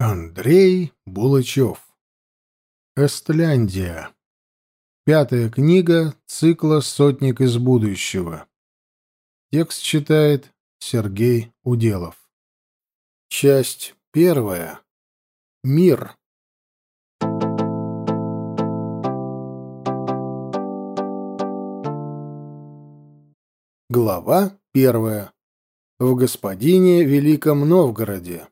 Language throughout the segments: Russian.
Андрей Булычев. Эстляндия. Пятая книга цикла «Сотник из будущего». Текст читает Сергей Уделов. Часть первая. Мир. Глава первая. В господине Великом Новгороде.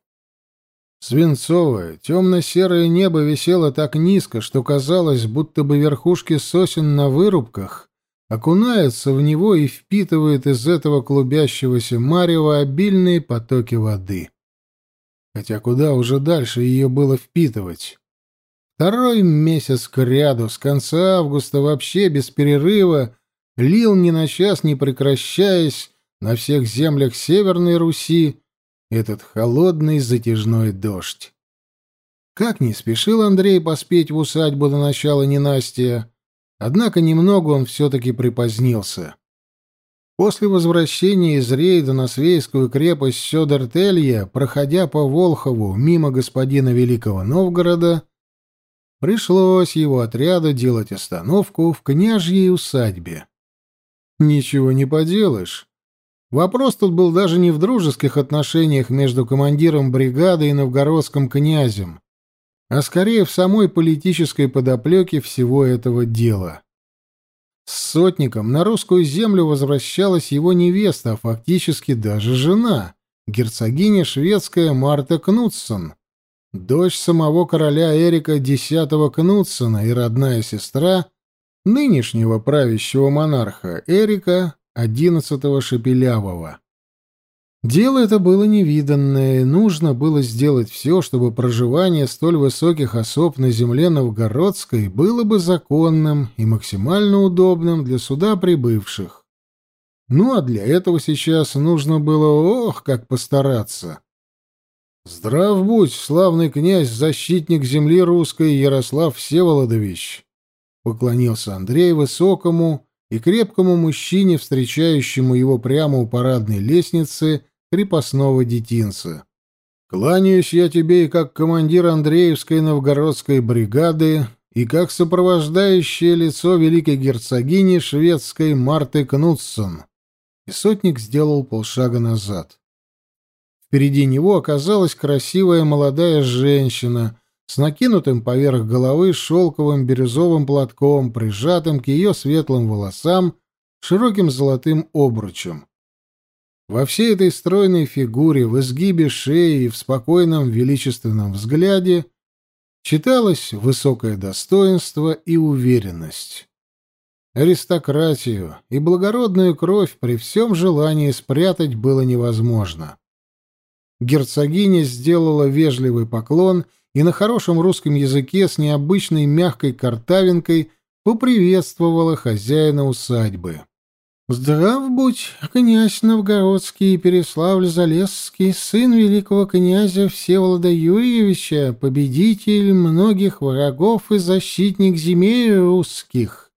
Свинцовое, темно-серое небо висело так низко, что казалось, будто бы верхушки сосен на вырубках окунаются в него и впитывают из этого клубящегося марева обильные потоки воды. Хотя куда уже дальше ее было впитывать? Второй месяц к ряду, с конца августа вообще без перерыва, лил ни на час не прекращаясь на всех землях Северной Руси, этот холодный затяжной дождь. Как не спешил Андрей поспеть в усадьбу до начала ненастья, однако немного он все-таки припозднился. После возвращения из рейда на Свейскую крепость Сёдертелья, проходя по Волхову мимо господина Великого Новгорода, пришлось его отряду делать остановку в княжьей усадьбе. Ничего не поделаешь. Вопрос тут был даже не в дружеских отношениях между командиром бригады и новгородским князем, а скорее в самой политической подоплеке всего этого дела. С сотником на русскую землю возвращалась его невеста, а фактически даже жена, герцогиня шведская Марта Кнутсон, дочь самого короля Эрика X Кнутсона и родная сестра нынешнего правящего монарха Эрика одиннадцатого Шепелявого. Дело это было невиданное, нужно было сделать все, чтобы проживание столь высоких особ на земле Новгородской было бы законным и максимально удобным для суда прибывших. Ну а для этого сейчас нужно было, ох, как постараться. Здрав будь, славный князь, защитник земли русской Ярослав Всеволодович, поклонился Андрей высокому, и крепкому мужчине, встречающему его прямо у парадной лестницы крепостного детинца. «Кланяюсь я тебе и как командир Андреевской новгородской бригады, и как сопровождающее лицо великой герцогини шведской Марты Кнутсон». И сотник сделал полшага назад. Впереди него оказалась красивая молодая женщина — с накинутым поверх головы шелковым бирюзовым платком, прижатым к ее светлым волосам широким золотым обручем. Во всей этой стройной фигуре, в изгибе шеи и в спокойном величественном взгляде читалось высокое достоинство и уверенность. Аристократию и благородную кровь при всем желании спрятать было невозможно. Герцогиня сделала вежливый поклон и на хорошем русском языке с необычной мягкой картавинкой поприветствовала хозяина усадьбы. «Здрав будь, князь Новгородский и Переславль-Залесский, сын великого князя Всеволода Юрьевича, победитель многих врагов и защитник земель русских.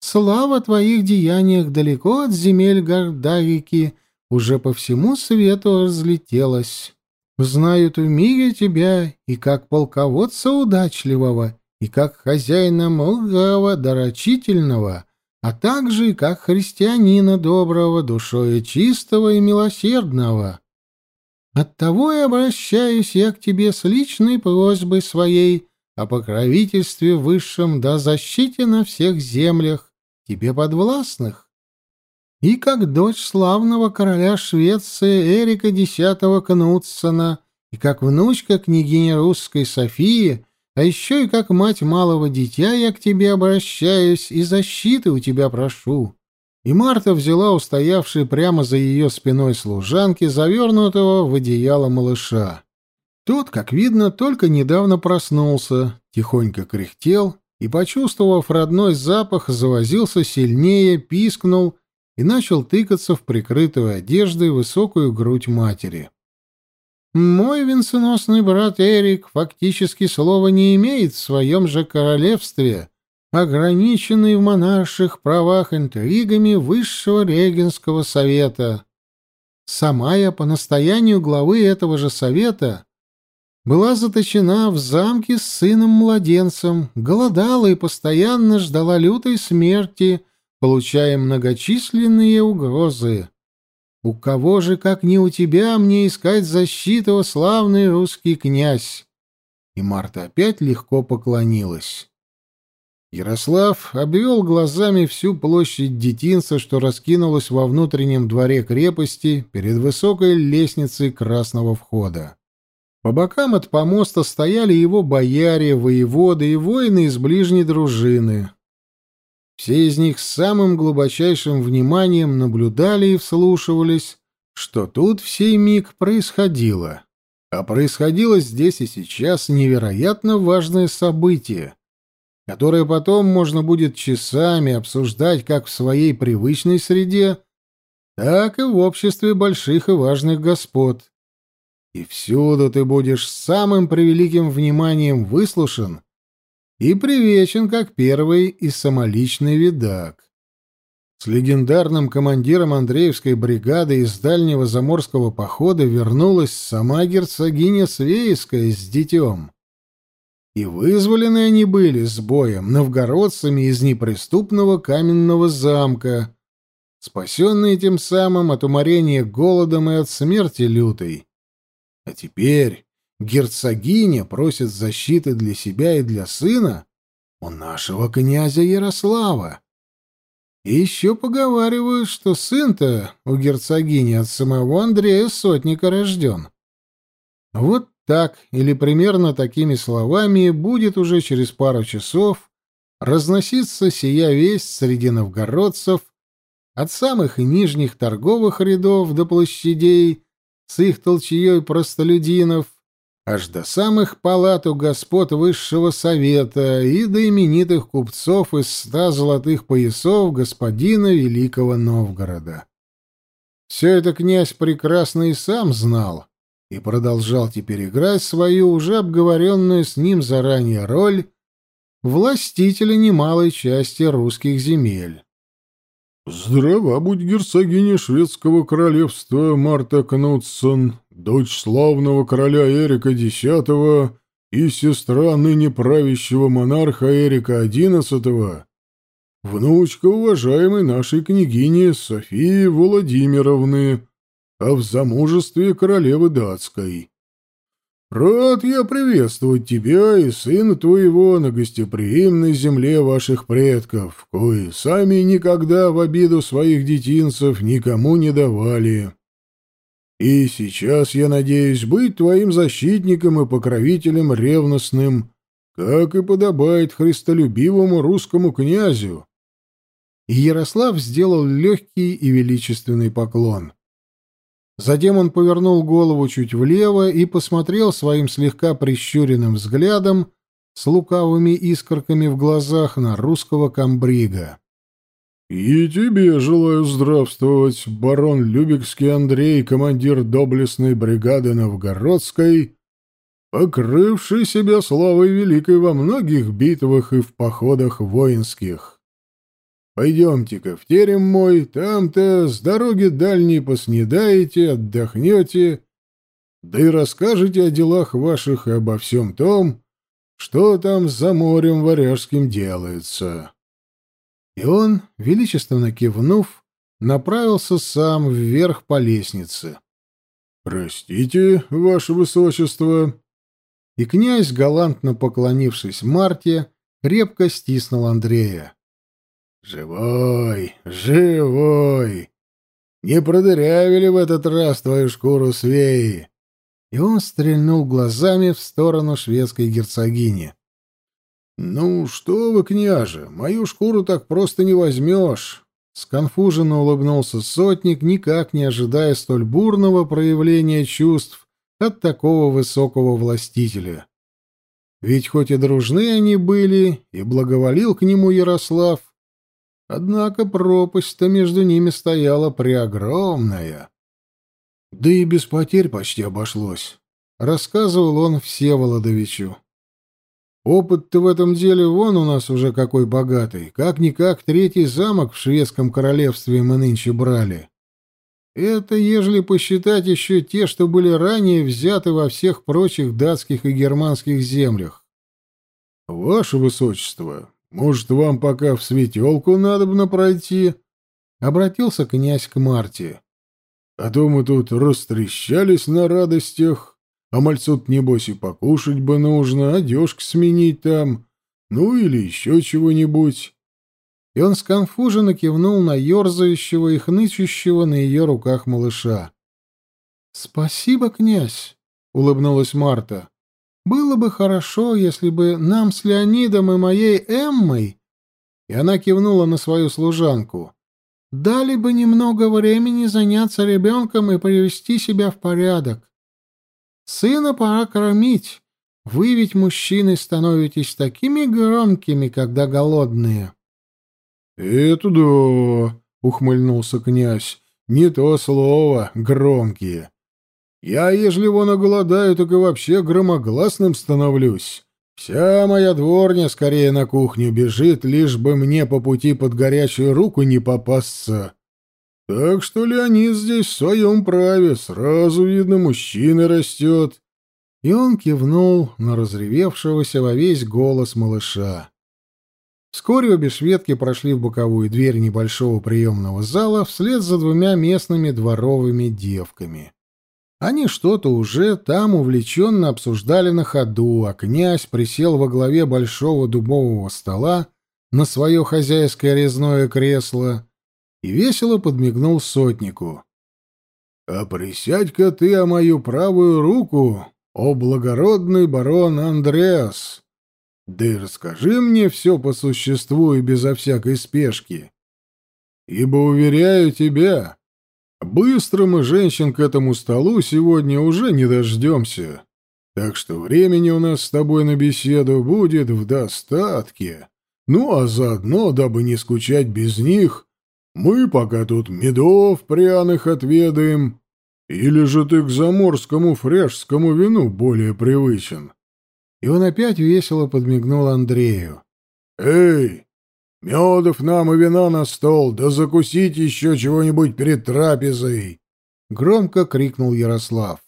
Слава твоих деяниях далеко от земель Гордарики уже по всему свету разлетелась». Знают в мире тебя и как полководца удачливого, и как хозяина мудрого, дорочительного, а также и как христианина доброго, душою чистого и милосердного. Оттого и обращаюсь я к тебе с личной просьбой своей о покровительстве высшем да защите на всех землях, тебе подвластных и как дочь славного короля Швеции Эрика X Кнутсона, и как внучка княгини русской Софии, а еще и как мать малого дитя я к тебе обращаюсь и защиты у тебя прошу». И Марта взяла устоявший прямо за ее спиной служанки, завернутого в одеяло малыша. Тот, как видно, только недавно проснулся, тихонько кряхтел и, почувствовав родной запах, завозился сильнее, пискнул и начал тыкаться в прикрытую одеждой высокую грудь матери. «Мой венценосный брат Эрик фактически слова не имеет в своем же королевстве, ограниченный в монарших правах интригами Высшего Регенского совета. Сама я по настоянию главы этого же совета была заточена в замке с сыном-младенцем, голодала и постоянно ждала лютой смерти, получая многочисленные угрозы. У кого же, как не у тебя, мне искать защиту, славный русский князь? И Марта опять легко поклонилась. Ярослав обвел глазами всю площадь детинца, что раскинулась во внутреннем дворе крепости перед высокой лестницей красного входа. По бокам от помоста стояли его бояре, воеводы и воины из ближней дружины. Все из них с самым глубочайшим вниманием наблюдали и вслушивались, что тут в сей миг происходило. А происходило здесь и сейчас невероятно важное событие, которое потом можно будет часами обсуждать как в своей привычной среде, так и в обществе больших и важных господ. И всюду ты будешь самым превеликим вниманием выслушан и привечен как первый и самоличный видак. С легендарным командиром Андреевской бригады из дальнего заморского похода вернулась сама герцогиня Свейская с детем. И вызволены они были с боем новгородцами из неприступного каменного замка, спасенные тем самым от уморения голодом и от смерти лютой. А теперь герцогиня просит защиты для себя и для сына у нашего князя Ярослава. И еще поговаривают, что сын-то у герцогини от самого Андрея Сотника рожден. Вот так или примерно такими словами будет уже через пару часов разноситься сия весть среди новгородцев от самых нижних торговых рядов до площадей с их толчьей простолюдинов, аж до самых палат у господ высшего совета и до именитых купцов из ста золотых поясов господина Великого Новгорода. Все это князь прекрасно и сам знал и продолжал теперь играть свою уже обговоренную с ним заранее роль властителя немалой части русских земель. «Здрава будь герцогиня шведского королевства Марта Кнутсон, дочь славного короля Эрика X и сестра ныне правящего монарха Эрика XI, внучка уважаемой нашей княгини Софии Владимировны, а в замужестве королевы датской». Рад я приветствовать тебя и сына твоего на гостеприимной земле ваших предков, кои сами никогда в обиду своих детинцев никому не давали. И сейчас я надеюсь быть твоим защитником и покровителем ревностным, как и подобает христолюбивому русскому князю. И Ярослав сделал легкий и величественный поклон. Затем он повернул голову чуть влево и посмотрел своим слегка прищуренным взглядом с лукавыми искорками в глазах на русского комбрига. «И тебе желаю здравствовать, барон Любекский Андрей, командир доблестной бригады Новгородской, покрывший себя славой великой во многих битвах и в походах воинских. Пойдемте-ка в терем мой, там-то с дороги дальней поснедаете, отдохнете, да и расскажете о делах ваших и обо всем том, что там за морем варяжским делается». И он, величественно кивнув, направился сам вверх по лестнице. «Простите, ваше высочество!» И князь, галантно поклонившись Марте, крепко стиснул Андрея. «Живой, живой! Не продырявили в этот раз твою шкуру свеи!» И он стрельнул глазами в сторону шведской герцогини. «Ну, что вы, княже, мою шкуру так просто не возьмешь!» Сконфуженно улыбнулся сотник, никак не ожидая столь бурного проявления чувств от такого высокого властителя. Ведь хоть и дружны они были, и благоволил к нему Ярослав, Однако пропасть-то между ними стояла преогромная. Да и без потерь почти обошлось, — рассказывал он Всеволодовичу. Опыт-то в этом деле вон у нас уже какой богатый. Как-никак третий замок в шведском королевстве мы нынче брали. Это ежели посчитать еще те, что были ранее взяты во всех прочих датских и германских землях. — Ваше Высочество, может, вам пока в светелку надобно пройти? — обратился князь к Марте. — А то мы тут растрещались на радостях, а мальцу небось, и покушать бы нужно, одежку сменить там, ну или еще чего-нибудь и он сконфуженно кивнул на ерзающего и хнычущего на ее руках малыша. — Спасибо, князь, — улыбнулась Марта. — Было бы хорошо, если бы нам с Леонидом и моей Эммой, и она кивнула на свою служанку, дали бы немного времени заняться ребенком и привести себя в порядок. Сына пора кормить. Вы ведь, мужчины, становитесь такими громкими, когда голодные. — «Это да», — ухмыльнулся князь, — «не то слово, громкие. Я, ежели вон оголодаю, так и вообще громогласным становлюсь. Вся моя дворня скорее на кухню бежит, лишь бы мне по пути под горячую руку не попасться. Так что Леонид здесь в своем праве, сразу видно, мужчина растет». И он кивнул на разревевшегося во весь голос малыша. Вскоре обе шведки прошли в боковую дверь небольшого приемного зала вслед за двумя местными дворовыми девками. Они что-то уже там увлеченно обсуждали на ходу, а князь присел во главе большого дубового стола на свое хозяйское резное кресло и весело подмигнул сотнику. — А присядь-ка ты о мою правую руку, о благородный барон Андреас! Да и расскажи мне все по существу и безо всякой спешки. Ибо, уверяю тебя, быстро мы женщин к этому столу сегодня уже не дождемся. Так что времени у нас с тобой на беседу будет в достатке. Ну, а заодно, дабы не скучать без них, мы пока тут медов пряных отведаем. Или же ты к заморскому фряжскому вину более привычен?» И он опять весело подмигнул Андрею. «Эй, медов нам и вина на стол, да закусить еще чего-нибудь перед трапезой!» Громко крикнул Ярослав.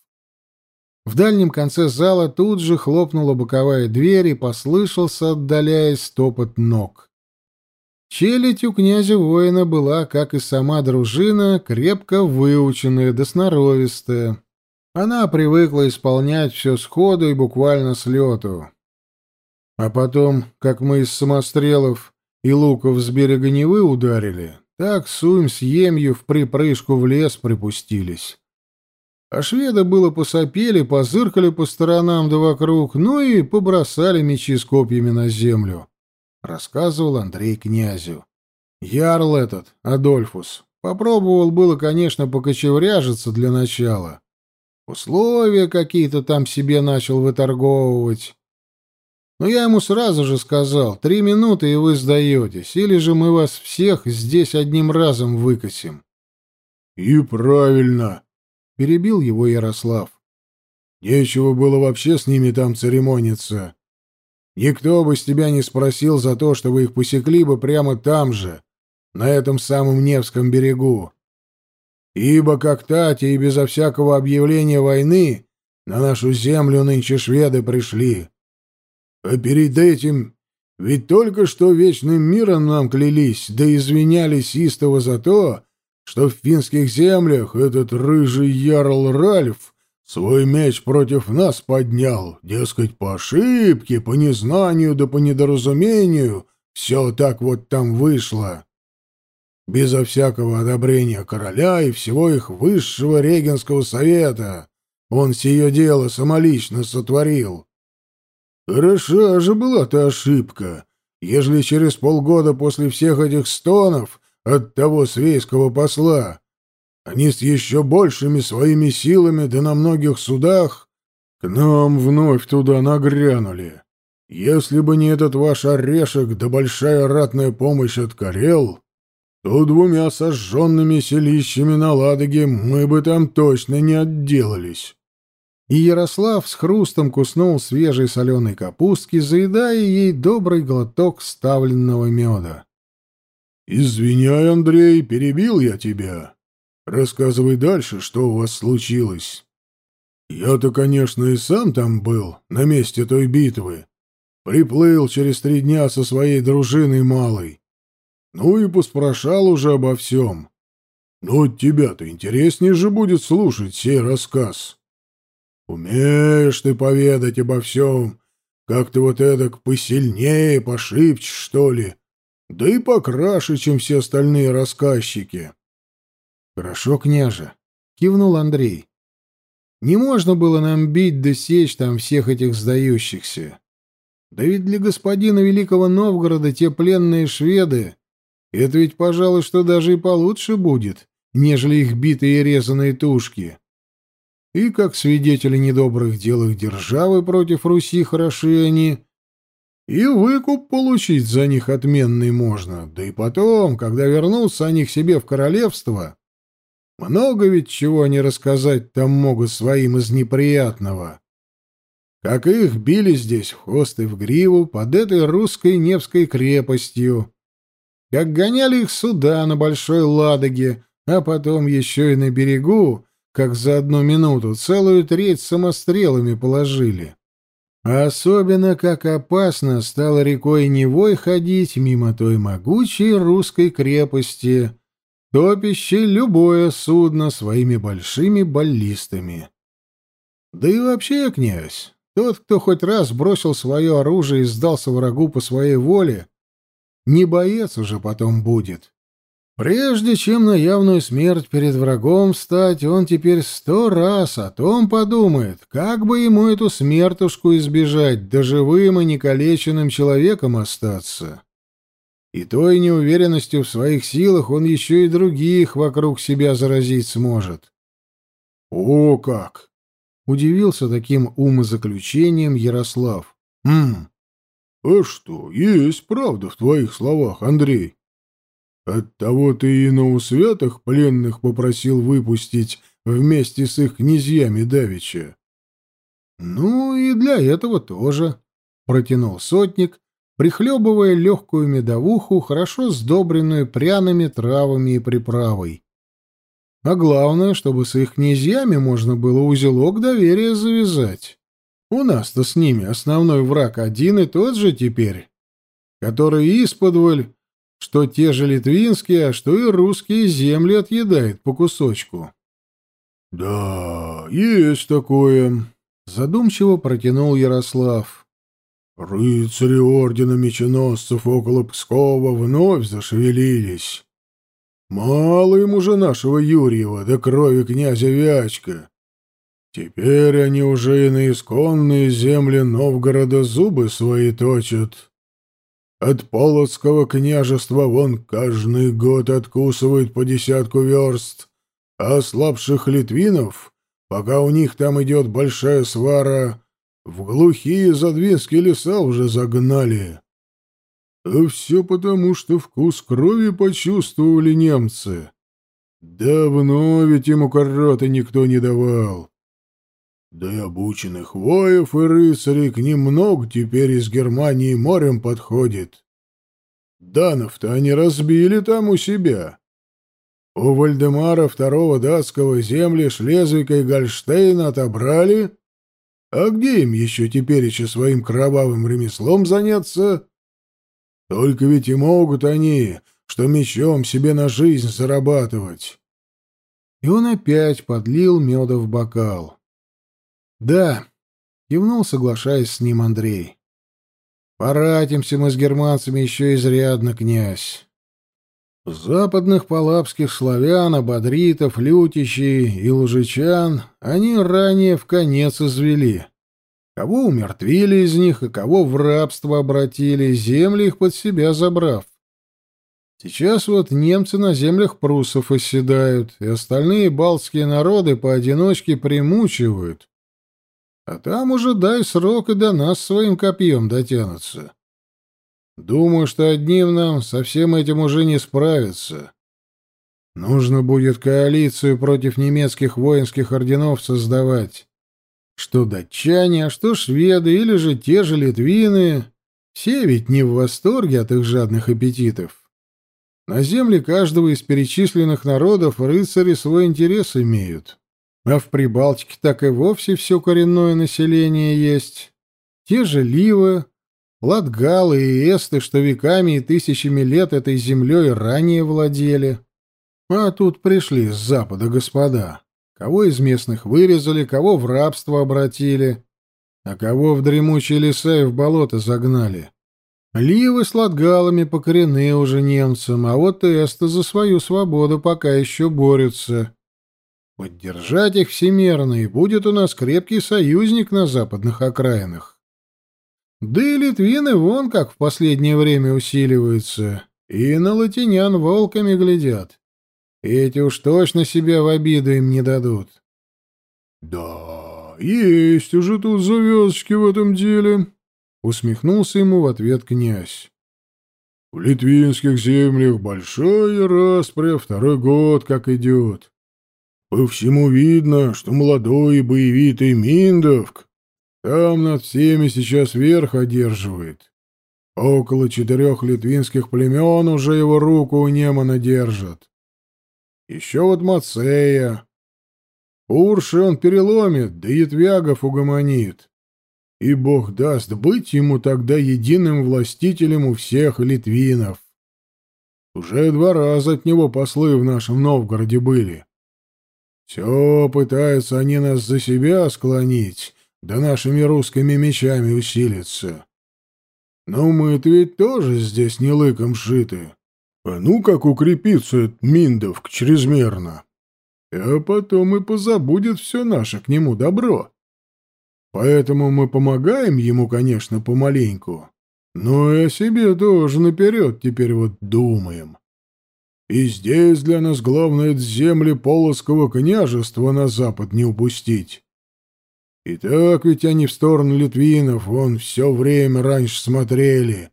В дальнем конце зала тут же хлопнула боковая дверь и послышался, отдаляясь, топот ног. Челядь у князя воина была, как и сама дружина, крепко выученная да сноровистая. Она привыкла исполнять все сходу и буквально с лету. А потом, как мы из самострелов и луков с берега Невы ударили, так суем с емью в припрыжку в лес припустились. А шведы было посопели, позыркали по сторонам да вокруг, ну и побросали мечи с копьями на землю, — рассказывал Андрей князю. Ярл этот, Адольфус, попробовал было, конечно, покочевряжиться для начала, Условия какие-то там себе начал выторговывать. Но я ему сразу же сказал, три минуты, и вы сдаетесь, или же мы вас всех здесь одним разом выкосим. — И правильно, — перебил его Ярослав. — Нечего было вообще с ними там церемониться. Никто бы с тебя не спросил за то, что вы их посекли бы прямо там же, на этом самом Невском берегу. Ибо как тати и безо всякого объявления войны на нашу землю нынче шведы пришли. А перед этим ведь только что вечным миром нам клялись, да извинялись истово за то, что в финских землях этот рыжий ярл Ральф свой меч против нас поднял, дескать, по ошибке, по незнанию да по недоразумению, все так вот там вышло безо всякого одобрения короля и всего их высшего регенского совета. Он сие дело самолично сотворил. Хороша же была та ошибка, ежели через полгода после всех этих стонов от того свейского посла они с еще большими своими силами да на многих судах к нам вновь туда нагрянули. Если бы не этот ваш орешек да большая ратная помощь от Карел, то двумя сожженными селищами на Ладоге мы бы там точно не отделались. И Ярослав с хрустом куснул свежей соленой капустки, заедая ей добрый глоток ставленного меда. — Извиняй, Андрей, перебил я тебя. Рассказывай дальше, что у вас случилось. Я-то, конечно, и сам там был, на месте той битвы. Приплыл через три дня со своей дружиной малой. Ну и поспрашал уже обо всем. Но тебя-то интереснее же будет слушать сей рассказ. Умеешь ты поведать обо всем, как ты вот эдак посильнее, пошибче, что ли, да и покраше, чем все остальные рассказчики. — Хорошо, княже, — кивнул Андрей. — Не можно было нам бить да сечь там всех этих сдающихся. Да ведь для господина Великого Новгорода те пленные шведы — это ведь, пожалуй, что даже и получше будет, нежели их битые и резаные тушки. И как свидетели недобрых дел их державы против Руси хороши они, и выкуп получить за них отменный можно, да и потом, когда вернутся они к себе в королевство, много ведь чего они рассказать там могут своим из неприятного. Как их били здесь в хвост и в гриву под этой русской Невской крепостью, как гоняли их сюда на Большой Ладоге, а потом еще и на берегу, как за одну минуту целую треть самострелами положили. А особенно, как опасно стало рекой Невой ходить мимо той могучей русской крепости, топящей любое судно своими большими баллистами. Да и вообще, князь, тот, кто хоть раз бросил свое оружие и сдался врагу по своей воле, не боец уже потом будет. Прежде чем на явную смерть перед врагом встать, он теперь сто раз о том подумает, как бы ему эту смертушку избежать, да живым и некалеченным человеком остаться. И той неуверенностью в своих силах он еще и других вокруг себя заразить сможет. «О как!» — удивился таким умозаключением Ярослав. «Хм, а что, есть правда в твоих словах, Андрей?» Оттого ты и на усвятах пленных попросил выпустить вместе с их князьями Давича. — Ну и для этого тоже, — протянул сотник, прихлебывая легкую медовуху, хорошо сдобренную пряными травами и приправой. А главное, чтобы с их князьями можно было узелок доверия завязать. У нас-то с ними основной враг один и тот же теперь, который исподволь что те же литвинские, а что и русские земли отъедает по кусочку. — Да, есть такое, — задумчиво протянул Ярослав. Рыцари ордена меченосцев около Пскова вновь зашевелились. Мало им уже нашего Юрьева до крови князя Вячка. Теперь они уже и на исконные земли Новгорода зубы свои точат. От Полоцкого княжества вон каждый год откусывают по десятку верст, а слабших литвинов, пока у них там идет большая свара, в глухие задвинские леса уже загнали. А все потому, что вкус крови почувствовали немцы. Давно ведь ему короты никто не давал. Да и обученных воев и рыцарей к ним много теперь из Германии морем подходит. Данов-то они разбили там у себя. У Вальдемара второго датского земли Шлезвика и Гольштейна отобрали. А где им еще теперь еще своим кровавым ремеслом заняться? Только ведь и могут они, что мечом себе на жизнь зарабатывать. И он опять подлил меда в бокал. «Да», — кивнул, соглашаясь с ним Андрей. «Поратимся мы с германцами еще изрядно, князь. Западных палапских славян, абадритов, лютичей и лужичан они ранее в конец извели. Кого умертвили из них, и кого в рабство обратили, земли их под себя забрав. Сейчас вот немцы на землях пруссов оседают, и остальные балтские народы поодиночке примучивают, а там уже дай срок и до нас своим копьем дотянутся. Думаю, что одним нам со всем этим уже не справиться. Нужно будет коалицию против немецких воинских орденов создавать. Что датчане, а что шведы или же те же литвины. Все ведь не в восторге от их жадных аппетитов. На земле каждого из перечисленных народов рыцари свой интерес имеют. А в Прибалтике так и вовсе все коренное население есть. Те же ливы, латгалы и эсты, что веками и тысячами лет этой землей ранее владели. А тут пришли с запада господа. Кого из местных вырезали, кого в рабство обратили, а кого в дремучие леса и в болото загнали. Ливы с латгалами покорены уже немцам, а вот эсты за свою свободу пока еще борются. Поддержать их всемерно, и будет у нас крепкий союзник на западных окраинах. Да и литвины вон как в последнее время усиливаются, и на латинян волками глядят. Эти уж точно себя в обиду им не дадут. — Да, есть уже тут завязочки в этом деле, Усмехнулся ему в ответ князь. В литвинских землях большая распря второй год как идет. По всему видно, что молодой и боевитый Миндовк там над всеми сейчас верх одерживает. Около четырех литвинских племен уже его руку у Немана держат. Еще вот Мацея. Урши он переломит, да Ятвягов угомонит и Бог даст быть ему тогда единым властителем у всех литвинов. Уже два раза от него послы в нашем Новгороде были. Все пытаются они нас за себя склонить, да нашими русскими мечами усилиться. Но мы-то ведь тоже здесь не лыком шиты. А ну как укрепится этот Миндовк чрезмерно. А потом и позабудет все наше к нему добро. Поэтому мы помогаем ему, конечно, помаленьку, но и о себе тоже наперед теперь вот думаем. И здесь для нас главное земли Полоцкого княжества на запад не упустить. И так ведь они в сторону литвинов вон все время раньше смотрели,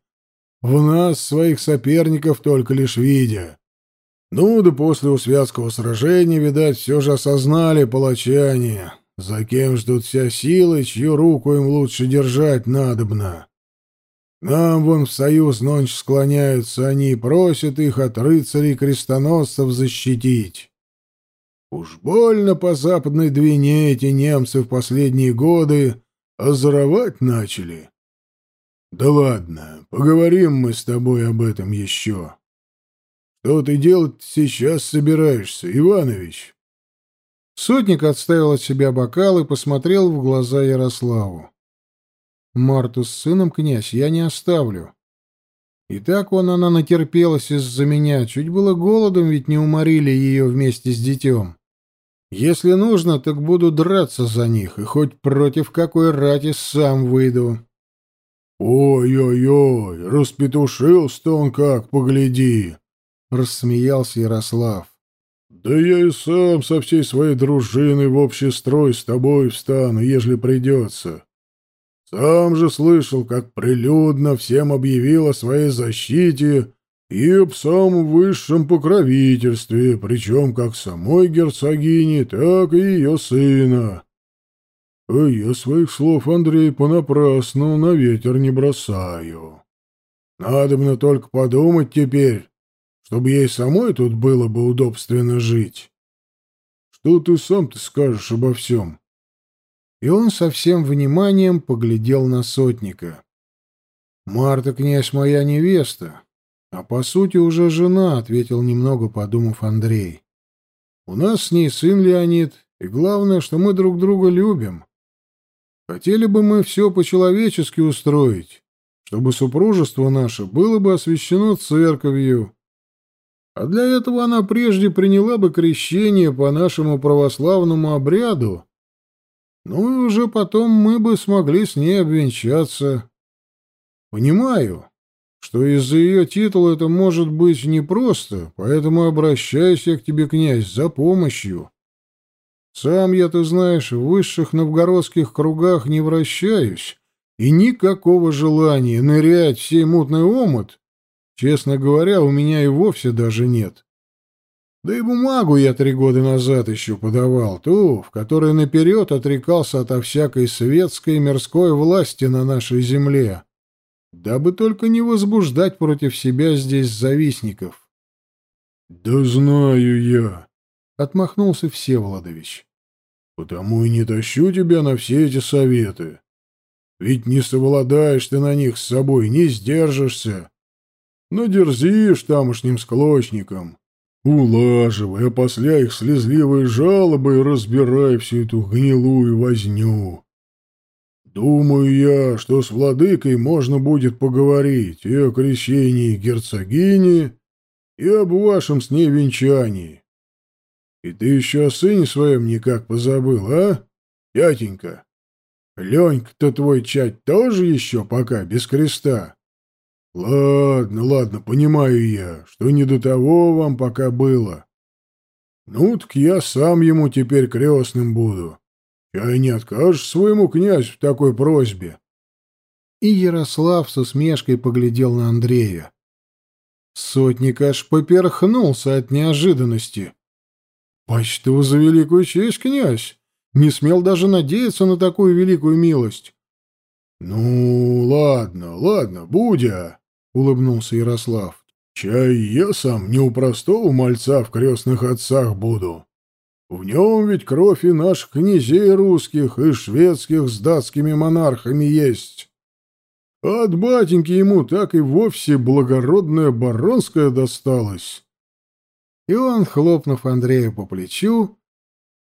в нас своих соперников только лишь видя. Ну да после Усвятского сражения, видать, все же осознали палачане, за кем ждут вся сила, чью руку им лучше держать надобно? Нам вон в союз ночь склоняются они и просят их от рыцарей-крестоносцев защитить. Уж больно по западной Двине эти немцы в последние годы озоровать начали. Да ладно, поговорим мы с тобой об этом еще. Что ты делать сейчас собираешься, Иванович? Сотник отставил от себя бокал и посмотрел в глаза Ярославу. «Марту с сыном, князь, я не оставлю. И так вон она натерпелась из-за меня, чуть было голодом ведь не уморили ее вместе с детем. Если нужно, так буду драться за них, и хоть против какой рати сам выйду». «Ой-ой-ой, распетушился-то он как, погляди!» — рассмеялся Ярослав. Да я и сам со всей своей дружиной в общий строй с тобой встану, ежели придется. Сам же слышал, как прилюдно всем объявил о своей защите и об самом высшем покровительстве, причем как самой герцогини, так и ее сына. А я своих слов, Андрей, понапрасну на ветер не бросаю. Надо мне только подумать теперь, чтобы ей самой тут было бы удобственно жить. Что ты сам-то скажешь обо всем?» И он со всем вниманием поглядел на сотника. «Марта, князь, моя невеста, а по сути уже жена», — ответил немного подумав Андрей. «У нас с ней сын Леонид, и главное, что мы друг друга любим. Хотели бы мы все по-человечески устроить, чтобы супружество наше было бы освящено церковью, а для этого она прежде приняла бы крещение по нашему православному обряду, ну и уже потом мы бы смогли с ней обвенчаться. Понимаю, что из-за ее титула это может быть непросто, поэтому обращаюсь я к тебе, князь, за помощью. Сам я, ты знаешь, в высших новгородских кругах не вращаюсь, и никакого желания нырять в сей мутный омут Честно говоря, у меня и вовсе даже нет. Да и бумагу я три года назад еще подавал, ту, в которой наперед отрекался ото всякой светской и мирской власти на нашей земле, дабы только не возбуждать против себя здесь завистников. Да знаю я, — отмахнулся Всеволодович. — Потому и не тащу тебя на все эти советы. Ведь не совладаешь ты на них с собой, не сдержишься. Надерзишь тамошним склочникам. Улаживай, а после их слезливые жалобы и разбирай всю эту гнилую возню. Думаю я, что с владыкой можно будет поговорить и о крещении герцогини, и об вашем с ней венчании. И ты еще о сыне своем никак позабыл, а, тятенька? Ленька-то твой чать тоже еще пока без креста. Ладно, ладно, понимаю я, что не до того вам пока было. Ну, так я сам ему теперь крестным буду. Чай не откажешь своему князю в такой просьбе. И Ярослав с усмешкой поглядел на Андрея. Сотник аж поперхнулся от неожиданности. — Почту за великую честь, князь! Не смел даже надеяться на такую великую милость. — Ну, ладно, ладно, Будя, — улыбнулся Ярослав. — Чай я сам не у простого мальца в крестных отцах буду. В нем ведь кровь и наших князей русских, и шведских с датскими монархами есть. От батеньки ему так и вовсе благородная баронская досталась. И он, хлопнув Андрея по плечу,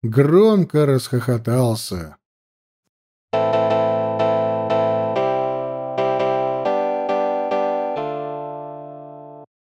громко расхохотался.